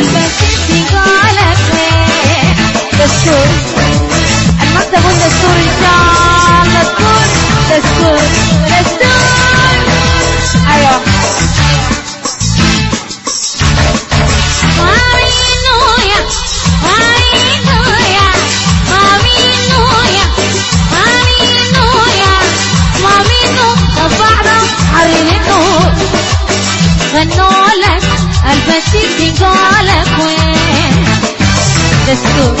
Let's go. I'm not the one. Periscope.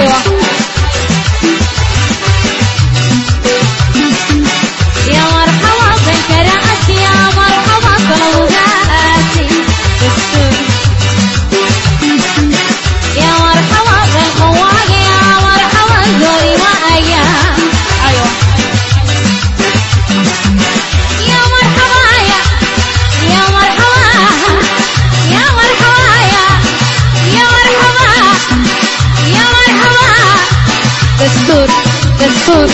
Iowa. Destúr,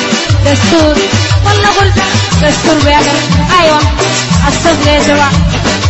destúr,